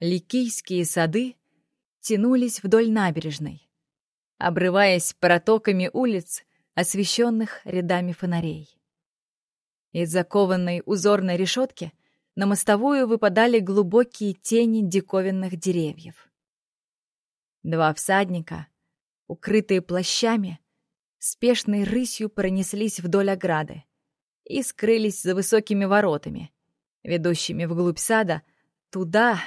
Ликийские сады тянулись вдоль набережной, обрываясь протоками улиц, освещенных рядами фонарей. Из закованной узорной решетки на мостовую выпадали глубокие тени диковинных деревьев. Два всадника, укрытые плащами, спешной рысью пронеслись вдоль ограды и скрылись за высокими воротами, ведущими вглубь сада, туда,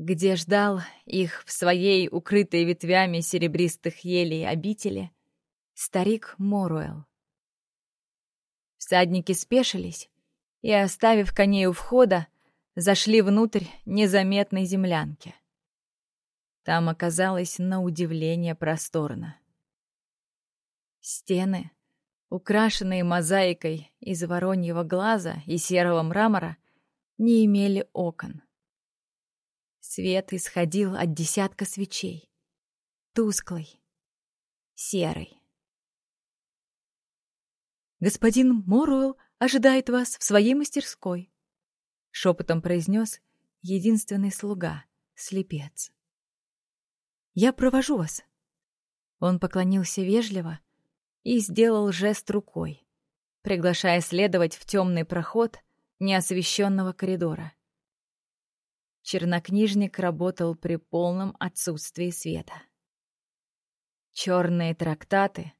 где ждал их в своей укрытой ветвями серебристых елей обители старик Моруэлл. Всадники спешились и, оставив коней у входа, зашли внутрь незаметной землянки. Там оказалось на удивление просторно. Стены, украшенные мозаикой из вороньего глаза и серого мрамора, не имели окон. Свет исходил от десятка свечей. Тусклый, серый. «Господин Моруэлл ожидает вас в своей мастерской», — шепотом произнес единственный слуга, слепец. «Я провожу вас». Он поклонился вежливо и сделал жест рукой, приглашая следовать в темный проход неосвещенного коридора. Чернокнижник работал при полном отсутствии света. Черные трактаты,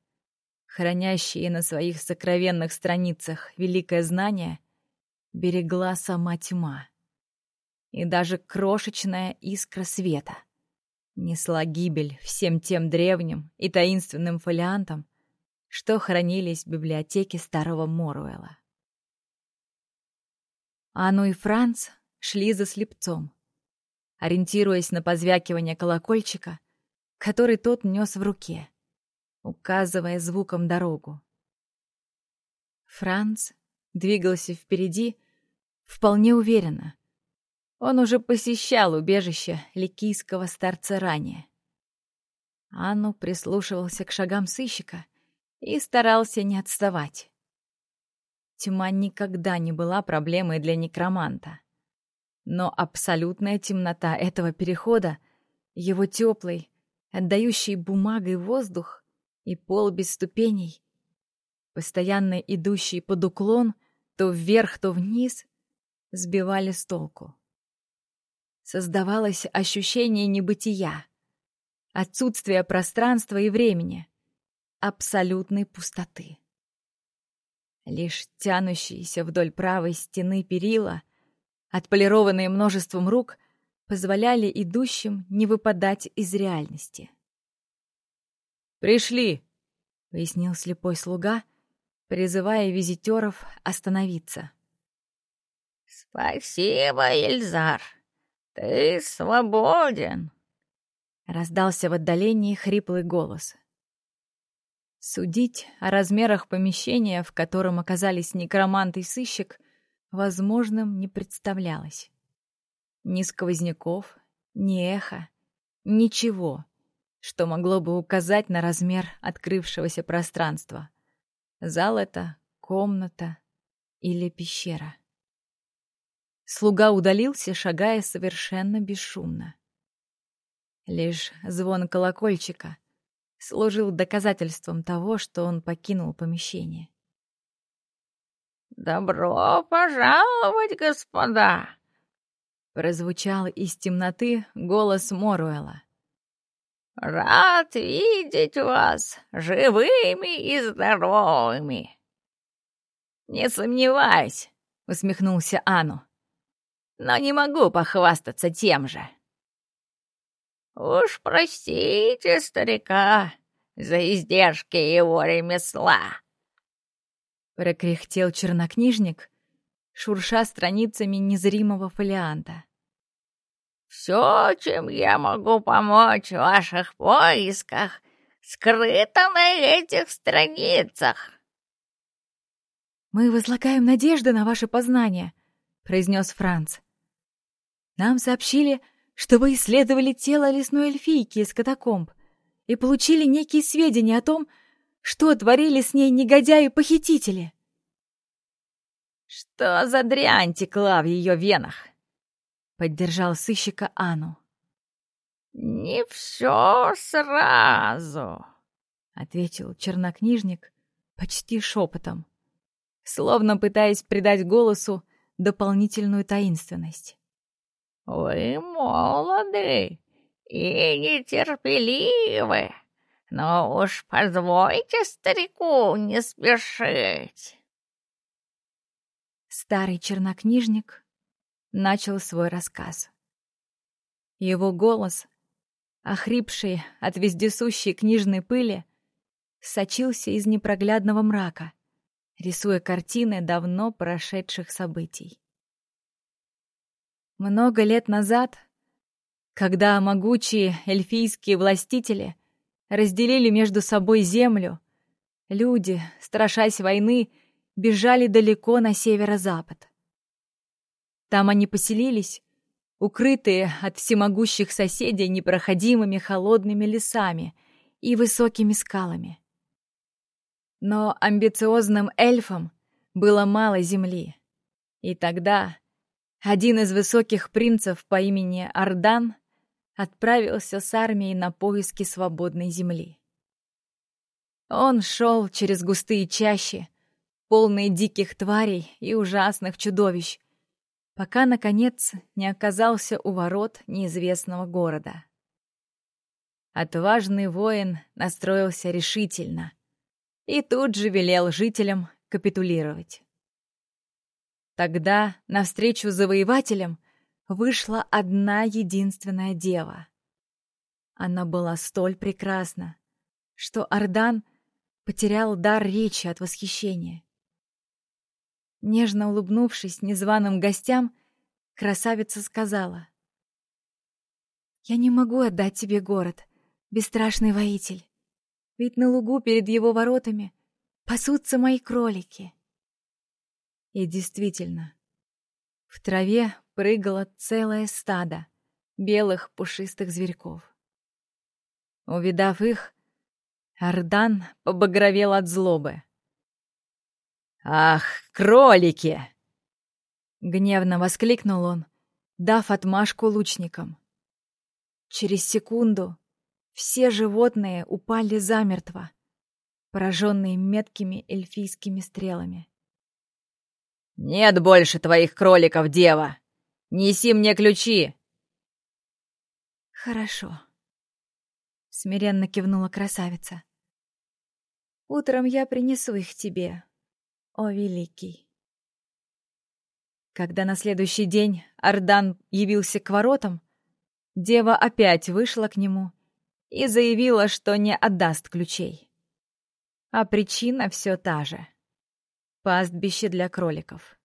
хранящие на своих сокровенных страницах великое знание, берегла сама тьма. И даже крошечная искра света несла гибель всем тем древним и таинственным фолиантам, что хранились в библиотеке старого Моруэла. Анну и Франц шли за слепцом, ориентируясь на позвякивание колокольчика, который тот нес в руке, указывая звуком дорогу. Франц двигался впереди вполне уверенно. Он уже посещал убежище ликийского старца ранее. Анну прислушивался к шагам сыщика и старался не отставать. Тьма никогда не была проблемой для некроманта. Но абсолютная темнота этого перехода, его теплый, отдающий бумагой воздух и пол без ступеней, постоянно идущий под уклон, то вверх, то вниз, сбивали с толку. Создавалось ощущение небытия, отсутствия пространства и времени, абсолютной пустоты. Лишь тянущиеся вдоль правой стены перила отполированные множеством рук, позволяли идущим не выпадать из реальности. «Пришли!» — пояснил слепой слуга, призывая визитеров остановиться. «Спасибо, Ильзар! Ты свободен!» Раздался в отдалении хриплый голос. Судить о размерах помещения, в котором оказались некромант и сыщик, возможным не представлялось. Ни сквозняков, ни эха, ничего, что могло бы указать на размер открывшегося пространства. Зал это, комната или пещера. Слуга удалился, шагая совершенно бесшумно. Лишь звон колокольчика служил доказательством того, что он покинул помещение. «Добро пожаловать, господа!» Прозвучал из темноты голос Моруэла. «Рад видеть вас живыми и здоровыми!» «Не сомневаюсь», — усмехнулся Ану. «Но не могу похвастаться тем же». «Уж простите старика за издержки его ремесла», прокряхтел чернокнижник, шурша страницами незримого фолианта. «Все, чем я могу помочь в ваших поисках, скрыто на этих страницах». «Мы возлагаем надежды на ваше познание», — произнес Франц. «Нам сообщили, что вы исследовали тело лесной эльфийки из катакомб и получили некие сведения о том, что творили с ней негодяи-похитители? Что за дрянь текла в ее венах? поддержал сыщика Ану. «Не все сразу», — ответил чернокнижник почти шепотом, словно пытаясь придать голосу дополнительную таинственность. «Вы молоды и нетерпеливы, но уж позвольте старику не спешить». Старый чернокнижник начал свой рассказ. Его голос, охрипший от вездесущей книжной пыли, сочился из непроглядного мрака, рисуя картины давно прошедших событий. Много лет назад, когда могучие эльфийские властители разделили между собой землю, люди, страшась войны, бежали далеко на северо-запад. Там они поселились, укрытые от всемогущих соседей непроходимыми холодными лесами и высокими скалами. Но амбициозным эльфам было мало земли. И тогда один из высоких принцев по имени Ардан отправился с армией на поиски свободной земли. Он шел через густые чащи, полные диких тварей и ужасных чудовищ, пока, наконец, не оказался у ворот неизвестного города. Отважный воин настроился решительно и тут же велел жителям капитулировать. Тогда навстречу завоевателям вышла одна единственная дева. Она была столь прекрасна, что Ардан потерял дар речи от восхищения. Нежно улыбнувшись незваным гостям, красавица сказала. «Я не могу отдать тебе город, бесстрашный воитель, ведь на лугу перед его воротами пасутся мои кролики». И действительно, в траве прыгало целое стадо белых пушистых зверьков. Увидав их, Ардан побагровел от злобы. «Ах, кролики!» Гневно воскликнул он, дав отмашку лучникам. Через секунду все животные упали замертво, пораженные меткими эльфийскими стрелами. «Нет больше твоих кроликов, дева! Неси мне ключи!» «Хорошо», — смиренно кивнула красавица. «Утром я принесу их тебе, о великий!» Когда на следующий день Ардан явился к воротам, дева опять вышла к нему и заявила, что не отдаст ключей. А причина все та же — пастбище для кроликов.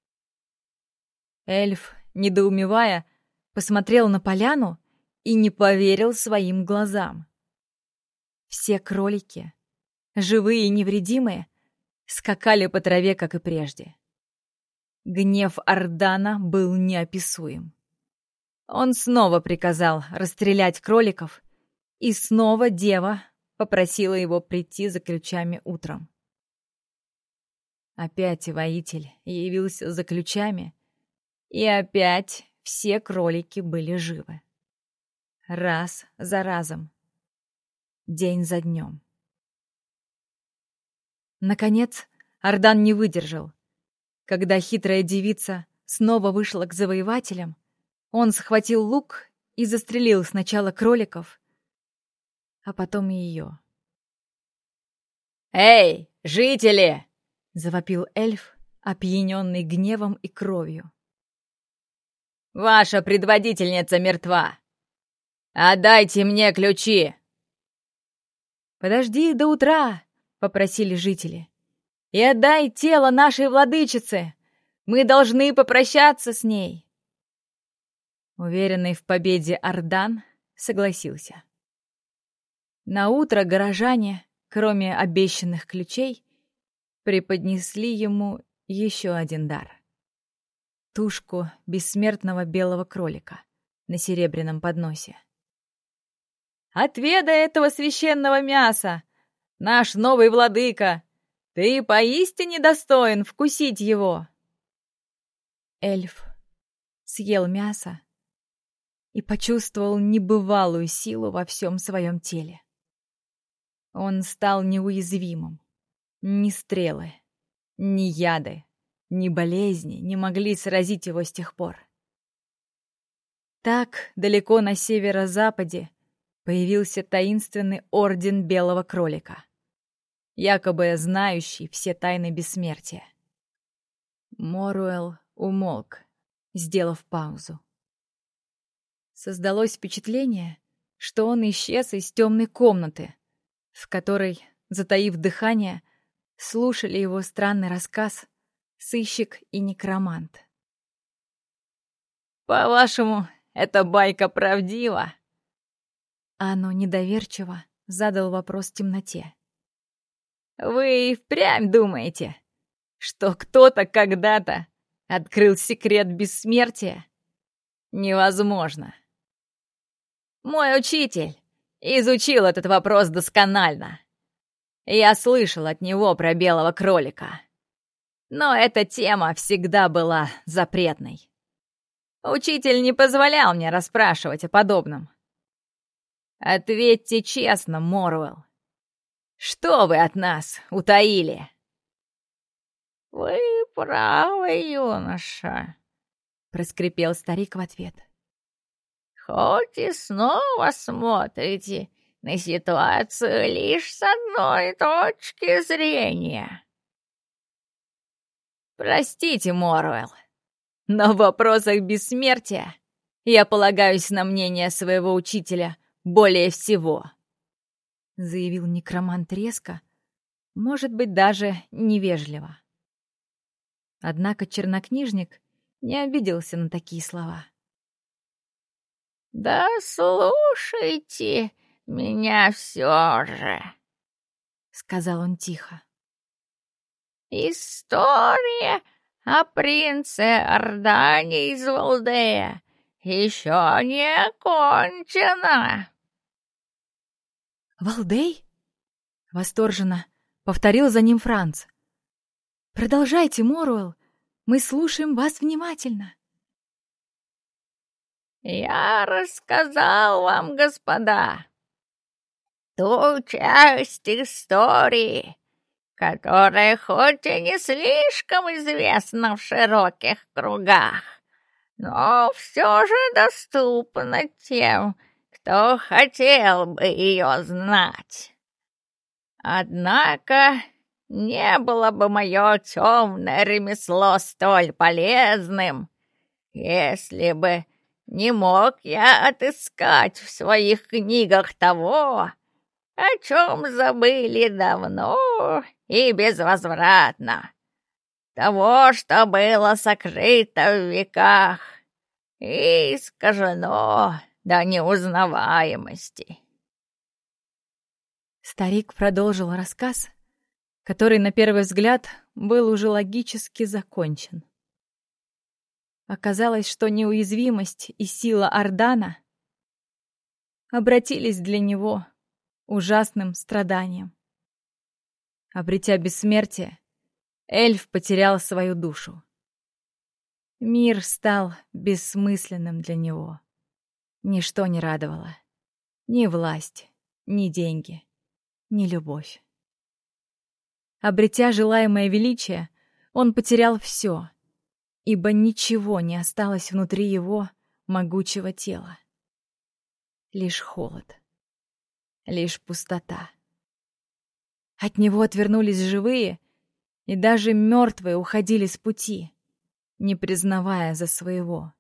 Эльф, недоумевая, посмотрел на поляну и не поверил своим глазам. Все кролики, живые и невредимые, скакали по траве, как и прежде. Гнев Ардана был неописуем. Он снова приказал расстрелять кроликов, и снова дева попросила его прийти за ключами утром. Опять воитель явился за ключами, и опять все кролики были живы. Раз за разом, день за днем. Наконец, Ардан не выдержал. Когда хитрая девица снова вышла к завоевателям, он схватил лук и застрелил сначала кроликов, а потом и ее. «Эй, жители!» — завопил эльф, опьяненный гневом и кровью. «Ваша предводительница мертва! Отдайте мне ключи!» «Подожди до утра!» — попросили жители и отдай тело нашей владычице. Мы должны попрощаться с ней. Уверенный в победе Ардан согласился. На утро горожане, кроме обещанных ключей, преподнесли ему еще один дар. Тушку бессмертного белого кролика на серебряном подносе. «Отведай этого священного мяса, наш новый владыка!» Ты поистине достоин вкусить его!» Эльф съел мясо и почувствовал небывалую силу во всем своем теле. Он стал неуязвимым. Ни стрелы, ни яды, ни болезни не могли сразить его с тех пор. Так, далеко на северо-западе, появился таинственный орден Белого Кролика, якобы знающий все тайны бессмертия. Моруэл умолк, сделав паузу. Создалось впечатление, что он исчез из темной комнаты, в которой, затаив дыхание, слушали его странный рассказ сыщик и некромант. «По-вашему, эта байка правдива?» Оно недоверчиво задал вопрос в темноте. «Вы и впрямь думаете, что кто-то когда-то открыл секрет бессмертия? Невозможно. Мой учитель изучил этот вопрос досконально. Я слышал от него про белого кролика. Но эта тема всегда была запретной. Учитель не позволял мне расспрашивать о подобном. Ответьте честно, Морвелл. Что вы от нас утаили? Вы правы, юноша, проскрипел старик в ответ хоть и снова смотрите на ситуацию лишь с одной точки зрения. Простите, Моруэлл, но в вопросах бессмертия я полагаюсь на мнение своего учителя более всего, заявил некромант резко, может быть, даже невежливо. Однако чернокнижник не обиделся на такие слова. «Да слушайте меня все же», — сказал он тихо. «История о принце Ордане из Валдея еще не окончена». «Валдей?» — восторженно повторил за ним Франц. «Продолжайте, Моруэлл, мы слушаем вас внимательно». Я рассказал вам, господа, ту часть истории, которая хоть и не слишком известна в широких кругах, но все же доступна тем, кто хотел бы ее знать. Однако не было бы мое темное ремесло столь полезным, если бы не мог я отыскать в своих книгах того, о чем забыли давно и безвозвратно, того, что было сокрыто в веках и искажено до неузнаваемости. Старик продолжил рассказ, который на первый взгляд был уже логически закончен. Оказалось, что неуязвимость и сила Ордана обратились для него ужасным страданием. Обретя бессмертие, эльф потерял свою душу. Мир стал бессмысленным для него. Ничто не радовало. Ни власть, ни деньги, ни любовь. Обретя желаемое величие, он потерял все ибо ничего не осталось внутри его могучего тела. Лишь холод, лишь пустота. От него отвернулись живые, и даже мертвые уходили с пути, не признавая за своего.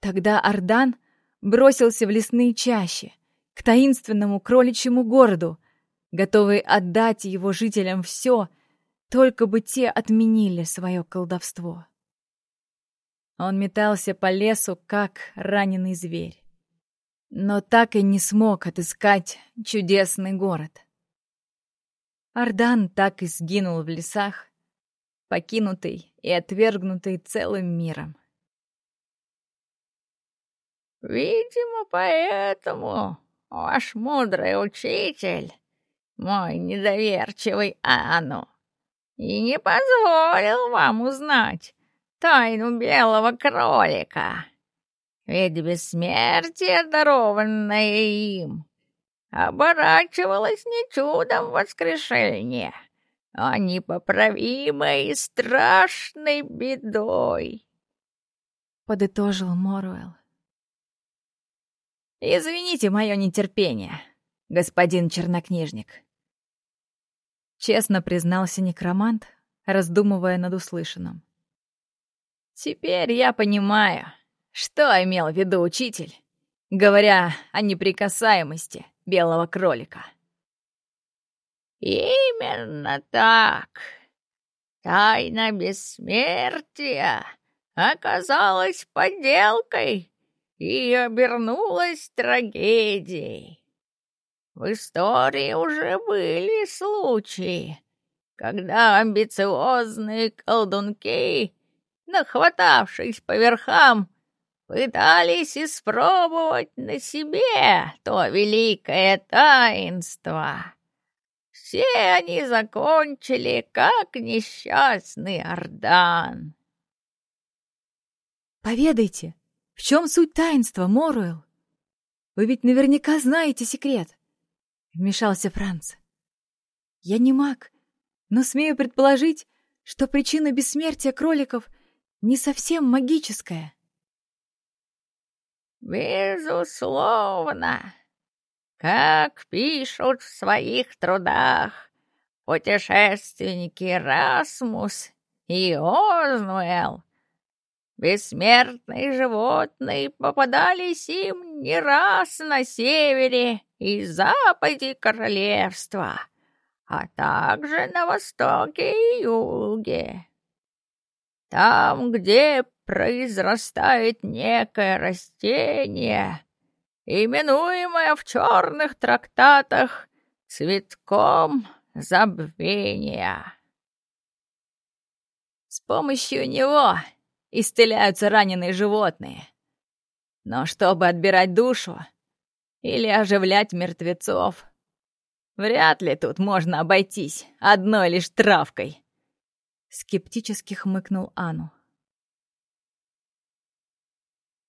Тогда Ардан бросился в лесные чащи, к таинственному кроличьему городу, готовый отдать его жителям все — только бы те отменили свое колдовство. Он метался по лесу, как раненый зверь. Но так и не смог отыскать чудесный город. Ардан так и сгинул в лесах, покинутый и отвергнутый целым миром. «Видимо, поэтому ваш мудрый учитель, мой недоверчивый Ану, и не позволил вам узнать тайну белого кролика. Ведь бессмертие, дарованное им, оборачивалось не чудом воскрешения, а непоправимой и страшной бедой. Подытожил Моруэлл. Извините мое нетерпение, господин чернокнижник. Честно признался некромант, раздумывая над услышанным. Теперь я понимаю, что имел в виду учитель, говоря о неприкасаемости белого кролика. Именно так. Тайна бессмертия оказалась подделкой и обернулась трагедией. В истории уже были случаи, когда амбициозные колдунки, нахватавшись по верхам, пытались испробовать на себе то великое таинство. Все они закончили, как несчастный Ордан. «Поведайте, в чем суть таинства, Моруэл? Вы ведь наверняка знаете секрет!» — вмешался Франц. «Я не маг, но смею предположить, что причина бессмертия кроликов не совсем магическая». «Безусловно. Как пишут в своих трудах путешественники Расмус и Ознуэл, бессмертные животные попадались им не раз на севере и западе королевства, а также на востоке и юге. Там, где произрастает некое растение, именуемое в черных трактатах цветком забвения. С помощью него исцеляются раненые животные. Но чтобы отбирать душу или оживлять мертвецов, вряд ли тут можно обойтись одной лишь травкой. Скептически хмыкнул Ану.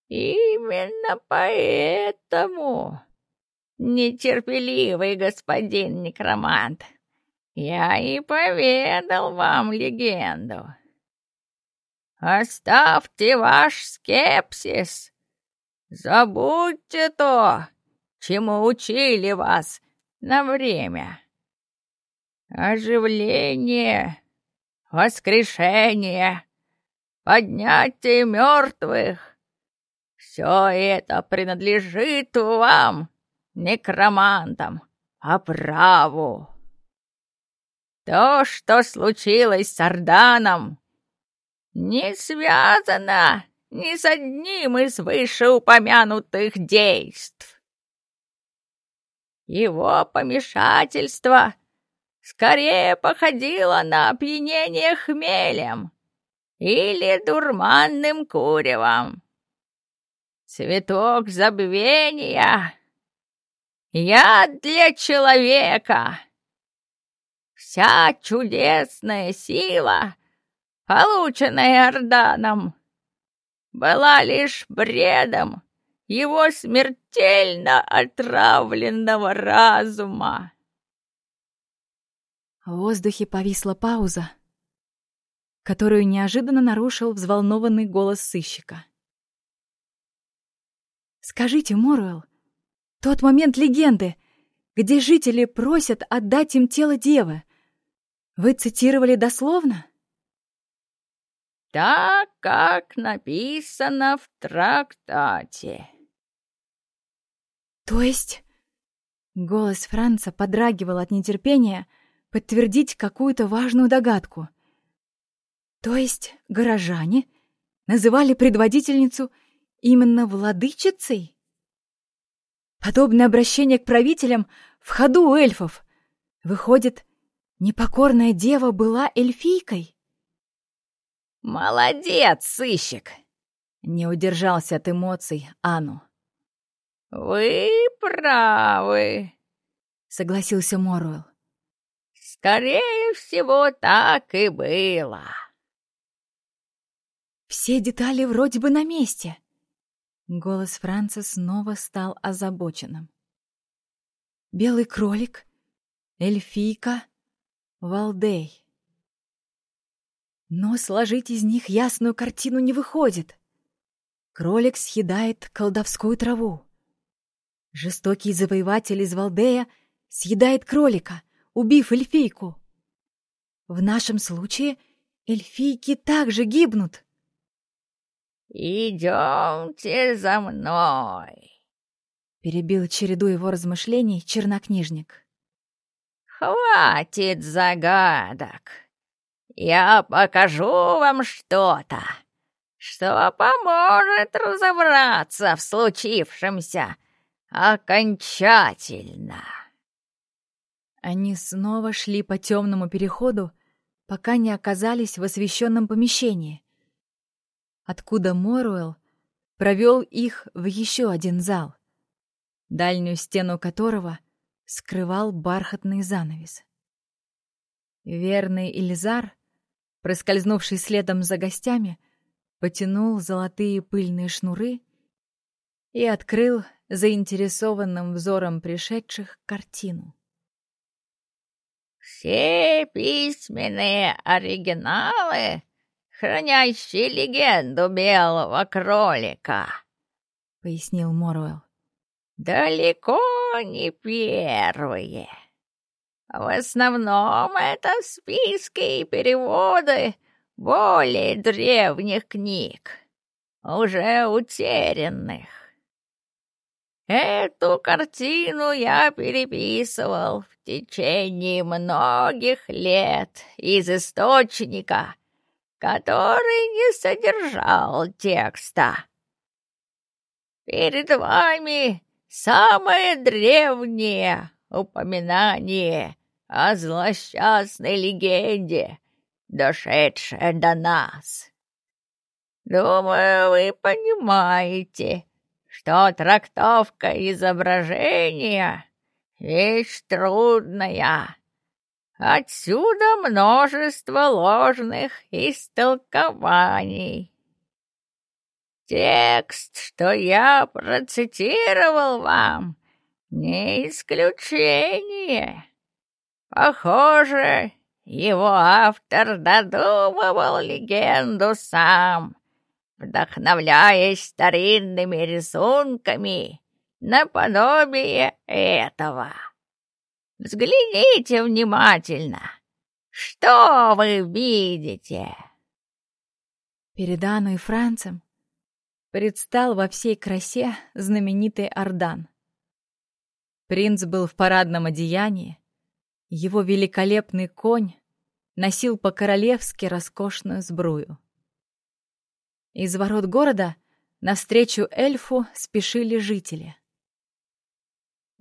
Именно поэтому, нетерпеливый господин некромант, я и поведал вам легенду. Оставьте ваш скепсис. Забудьте то, чему учили вас на время. Оживление, воскрешение, поднятие мертвых все это принадлежит вам, некромантам, по праву. То, что случилось с Орданом, не связано ни с одним из вышеупомянутых действий. Его помешательство скорее походило на опьянение хмелем или дурманным куревом. Цветок забвения. Яд для человека. Вся чудесная сила, полученная Орданом, была лишь бредом его смертельно отравленного разума. В воздухе повисла пауза, которую неожиданно нарушил взволнованный голос сыщика. Скажите, Моруэлл, тот момент легенды, где жители просят отдать им тело девы, вы цитировали дословно? Так, как написано в трактате. То есть... Голос Франца подрагивал от нетерпения подтвердить какую-то важную догадку. То есть горожане называли предводительницу именно владычицей? Подобное обращение к правителям в ходу у эльфов. Выходит, непокорная дева была эльфийкой? «Молодец, сыщик!» — не удержался от эмоций Ану. «Вы правы», — согласился Моруэлл. «Скорее всего, так и было». Все детали вроде бы на месте. Голос Франца снова стал озабоченным. «Белый кролик, эльфийка, Валдей. Но сложить из них ясную картину не выходит. Кролик съедает колдовскую траву. Жестокий завоеватель из Валдея съедает кролика, убив эльфийку. В нашем случае эльфийки также гибнут. «Идемте за мной», — перебил череду его размышлений чернокнижник. «Хватит загадок. Я покажу вам что-то, что поможет разобраться в случившемся окончательно». Они снова шли по темному переходу, пока не оказались в освещенном помещении откуда Моруэлл провел их в еще один зал, дальнюю стену которого скрывал бархатный занавес. Верный Элизар, проскользнувший следом за гостями, потянул золотые пыльные шнуры и открыл заинтересованным взором пришедших картину. «Все письменные оригиналы хранящий легенду белого кролика», — пояснил Моруэлл. «Далеко не первые. В основном это списки и переводы более древних книг, уже утерянных. Эту картину я переписывал в течение многих лет из источника, который не содержал текста. Перед вами самое древнее упоминание о злосчастной легенде, дошедшее до нас. Думаю, вы понимаете, что трактовка изображения — вещь трудная Отсюда множество ложных истолкований. Текст, что я процитировал вам, не исключение. Похоже, его автор додумывал легенду сам, вдохновляясь старинными рисунками наподобие этого. Взгляните внимательно. Что вы видите?» Перед Анной и Францем предстал во всей красе знаменитый Ордан. Принц был в парадном одеянии, его великолепный конь носил по-королевски роскошную сбрую. Из ворот города навстречу эльфу спешили жители —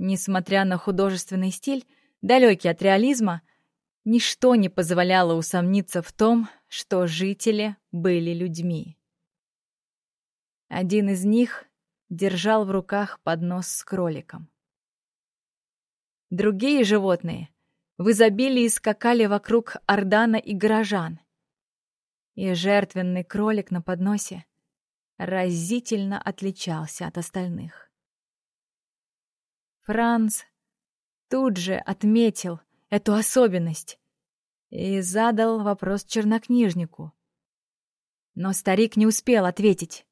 Несмотря на художественный стиль, далекий от реализма, ничто не позволяло усомниться в том, что жители были людьми. Один из них держал в руках поднос с кроликом. Другие животные в изобилии скакали вокруг Ордана и горожан. И жертвенный кролик на подносе разительно отличался от остальных. Франц тут же отметил эту особенность и задал вопрос чернокнижнику. Но старик не успел ответить.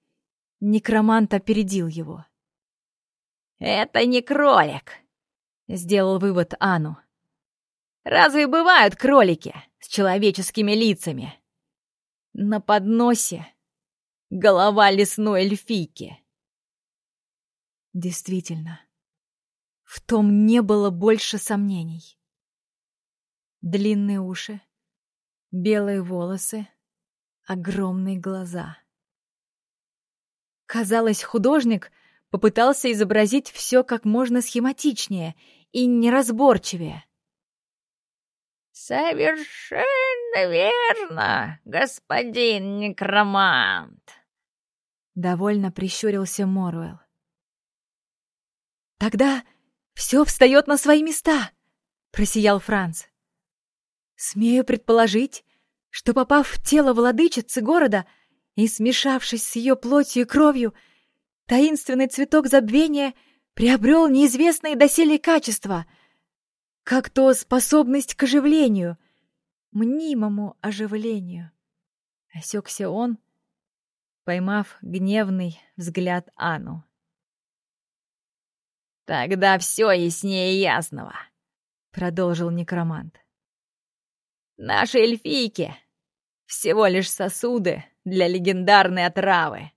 Некромант опередил его. «Это не кролик», — сделал вывод Ану. «Разве бывают кролики с человеческими лицами?» На подносе голова лесной эльфийки. Действительно, в том не было больше сомнений. Длинные уши, белые волосы, огромные глаза. Казалось, художник попытался изобразить все как можно схематичнее и неразборчивее. «Совершенно верно, господин некромант!» Довольно прищурился Моруэлл. «Тогда все встает на свои места!» — просиял Франц. «Смею предположить, что, попав в тело владычицы города и смешавшись с ее плотью и кровью, таинственный цветок забвения приобрел неизвестные доселе качества, как то способность к оживлению, мнимому оживлению. Осекся он, поймав гневный взгляд Анну. «Тогда все яснее ясного», — продолжил некромант. «Наши эльфийки — всего лишь сосуды для легендарной отравы,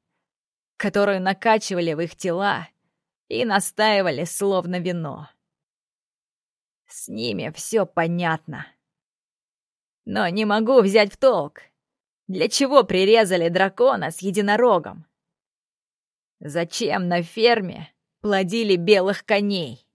которую накачивали в их тела и настаивали словно вино. С ними все понятно. Но не могу взять в толк, для чего прирезали дракона с единорогом? Зачем на ферме плодили белых коней?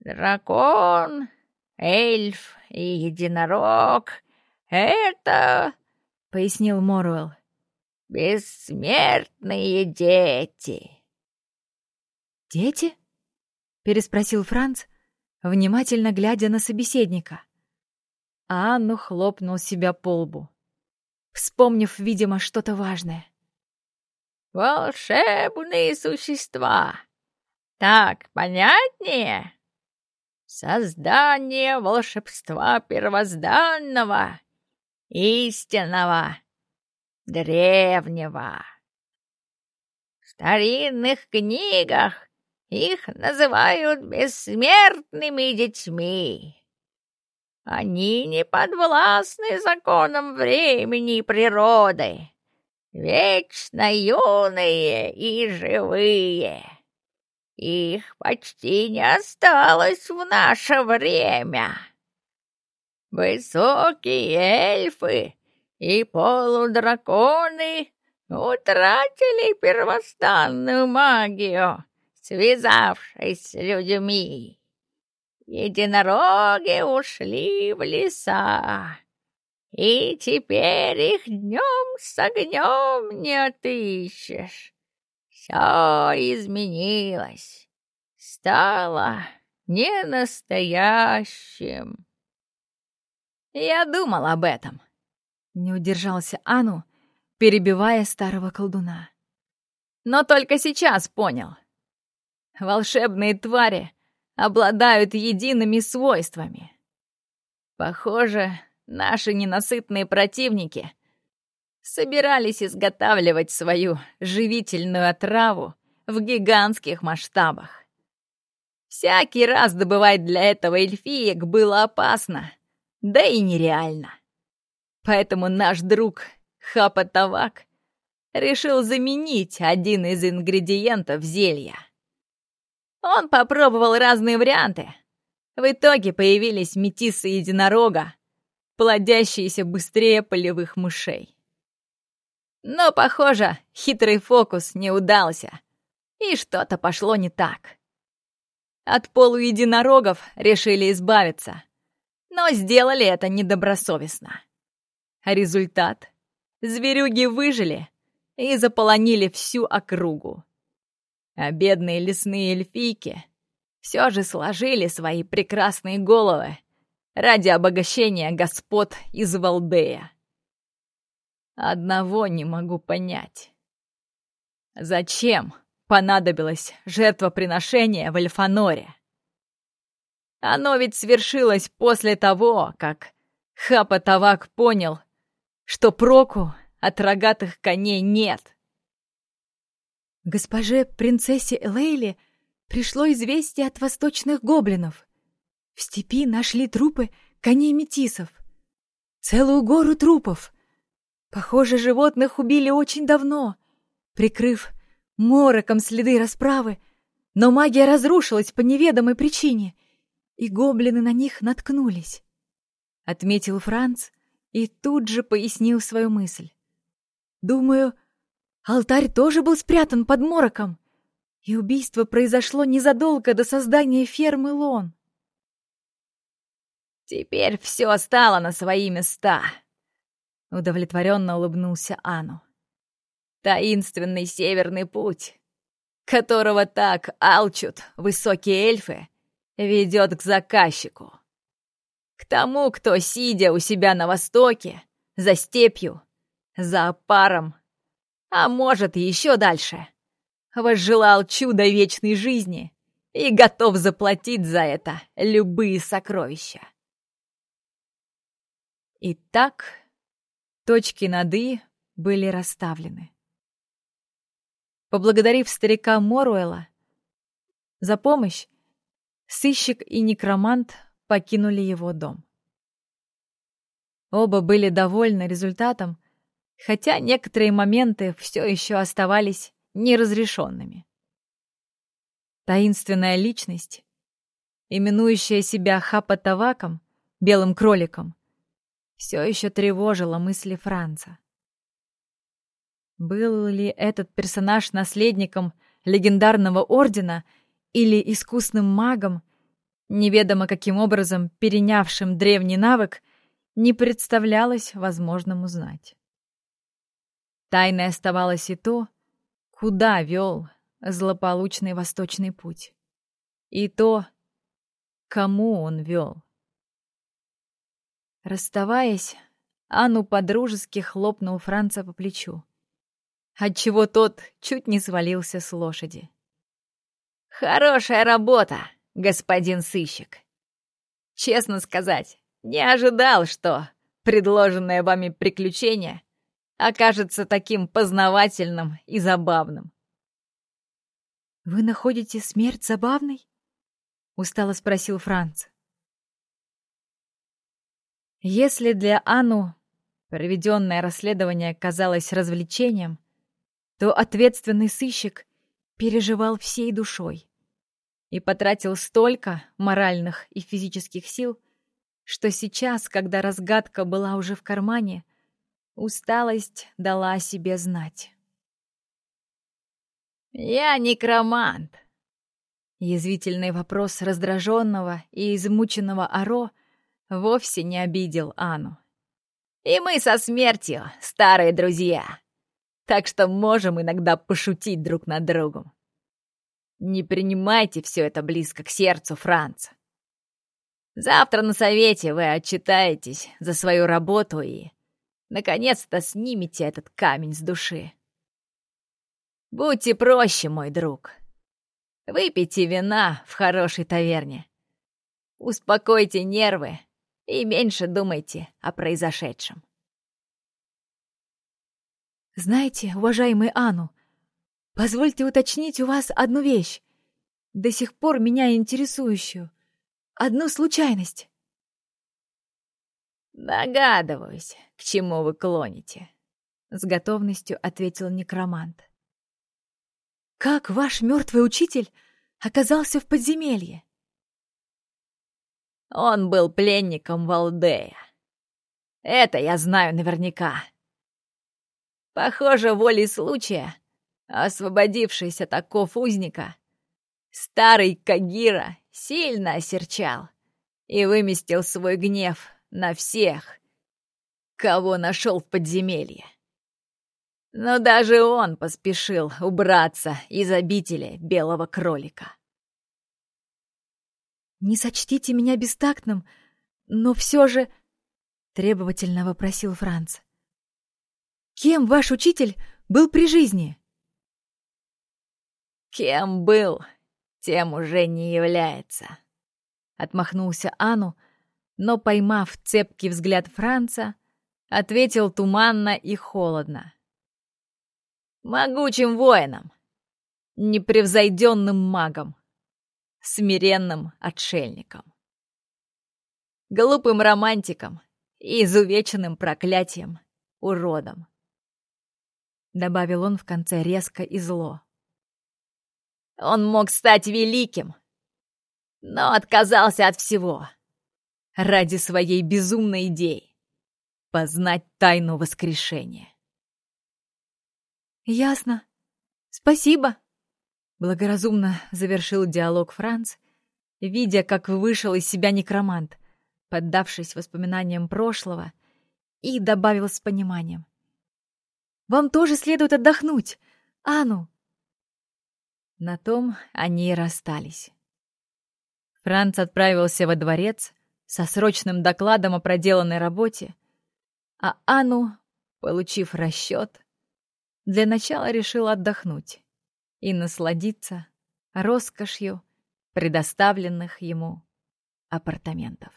Дракон, эльф и единорог — это, — пояснил Моруэлл, — бессмертные дети. «Дети?» — переспросил Франц, внимательно глядя на собеседника а Анну хлопнул себя по лбу, вспомнив, видимо, что-то важное. «Волшебные существа! Так понятнее? Создание волшебства первозданного, истинного, древнего. В старинных книгах их называют бессмертными детьми. Они не подвластны законам времени и природы, вечно юные и живые. Их почти не осталось в наше время. Высокие эльфы и полудраконы утратили первостанную магию, связавшись с людьми. Единороги ушли в леса, и теперь их днем с огнем не отыщешь. Все изменилось, стало ненастоящим. Я думал об этом. Не удержался Ану, перебивая старого колдуна. Но только сейчас понял. Волшебные твари обладают едиными свойствами. Похоже, наши ненасытные противники собирались изготавливать свою живительную отраву в гигантских масштабах. Всякий раз добывать для этого эльфиек было опасно, да и нереально. Поэтому наш друг Хапа Тавак решил заменить один из ингредиентов зелья — он попробовал разные варианты. В итоге появились метисы единорога, плодящиеся быстрее полевых мышей. Но, похоже, хитрый фокус не удался, и что-то пошло не так. От полуединорогов решили избавиться, но сделали это недобросовестно. Результат — зверюги выжили и заполонили всю округу. А бедные лесные эльфийки все же сложили свои прекрасные головы ради обогащения господ из Валдея. Одного не могу понять. Зачем понадобилось жертвоприношение в Эльфаноре? Оно ведь свершилось после того, как Хапа понял, что проку от рогатых коней нет. Госпоже принцессе Элейли пришло известие от восточных гоблинов. В степи нашли трупы коней метисов. Целую гору трупов. Похоже, животных убили очень давно, прикрыв мороком следы расправы, но магия разрушилась по неведомой причине, и гоблины на них наткнулись. Отметил Франц и тут же пояснил свою мысль. Думаю, Алтарь тоже был спрятан под мороком, и убийство произошло незадолго до создания фермы Лон. «Теперь все стало на свои места», — удовлетворенно улыбнулся Ану. «Таинственный северный путь, которого так алчут высокие эльфы, ведет к заказчику. К тому, кто, сидя у себя на востоке, за степью, за опаром, а может, еще дальше. Возжелал чудо вечной жизни и готов заплатить за это любые сокровища. Итак, точки над «и» были расставлены. Поблагодарив старика Моруэла за помощь, сыщик и некромант покинули его дом. Оба были довольны результатом, хотя некоторые моменты все еще оставались неразрешенными. Таинственная личность, именующая себя Хапатаваком, белым кроликом, все еще тревожила мысли Франца. Был ли этот персонаж наследником легендарного ордена или искусным магом, неведомо каким образом перенявшим древний навык, не представлялось возможным узнать. Тайной оставалось и то, куда вел злополучный восточный путь. И то, кому он вел. Расставаясь, Анну подружески хлопнул Франца по плечу, отчего тот чуть не свалился с лошади. «Хорошая работа, господин сыщик. Честно сказать, не ожидал, что предложенное вами приключение окажется таким познавательным и забавным. «Вы находите смерть забавной?» — устало спросил Франц. Если для Анну проведенное расследование казалось развлечением, то ответственный сыщик переживал всей душой и потратил столько моральных и физических сил, что сейчас, когда разгадка была уже в кармане, Усталость дала о себе знать. «Я некромант!» Язвительный вопрос раздраженного и измученного Аро вовсе не обидел Ану. «И мы со смертью старые друзья, так что можем иногда пошутить друг над другом. Не принимайте все это близко к сердцу, Франц. Завтра на совете вы отчитаетесь за свою работу и Наконец-то снимите этот камень с души. Будьте проще, мой друг. Выпейте вина в хорошей таверне. Успокойте нервы и меньше думайте о произошедшем. Знаете, уважаемый Ану, позвольте уточнить у вас одну вещь, до сих пор меня интересующую. Одну случайность. «Догадываюсь, чему вы клоните», — с готовностью ответил некромант. «Как ваш мертвый учитель оказался в подземелье?» «Он был пленником Валдея. Это я знаю наверняка. Похоже, волей случая, освободившись от оков узника, старый Кагира сильно осерчал и выместил свой гнев на всех, кого нашел в подземелье. Но даже он поспешил убраться из обители белого кролика. «Не сочтите меня бестактным, но все же...» — требовательно вопросил Франц. «Кем ваш учитель был при жизни?» «Кем был, тем уже не является», — отмахнулся Ану, но, поймав цепкий взгляд Франца, ответил туманно и холодно. «Могучим воином, непревзойденным магом, смиренным отшельником, глупым романтиком и изувеченным проклятием, уродом», добавил он в конце резко и зло. Он мог стать великим, но отказался от всего ради своей безумной идеи — познать тайну воскрешения. «Ясно. Спасибо», — благоразумно завершил диалог Франц, видя, как вышел из себя некромант, поддавшись воспоминаниям прошлого, и добавил с пониманием. «Вам тоже следует отдохнуть, Ану!» На том они и расстались. Франц отправился во дворец, со срочным докладом о проделанной работе, а Анну, получив расчет, для начала решил отдохнуть и насладиться роскошью предоставленных ему апартаментов.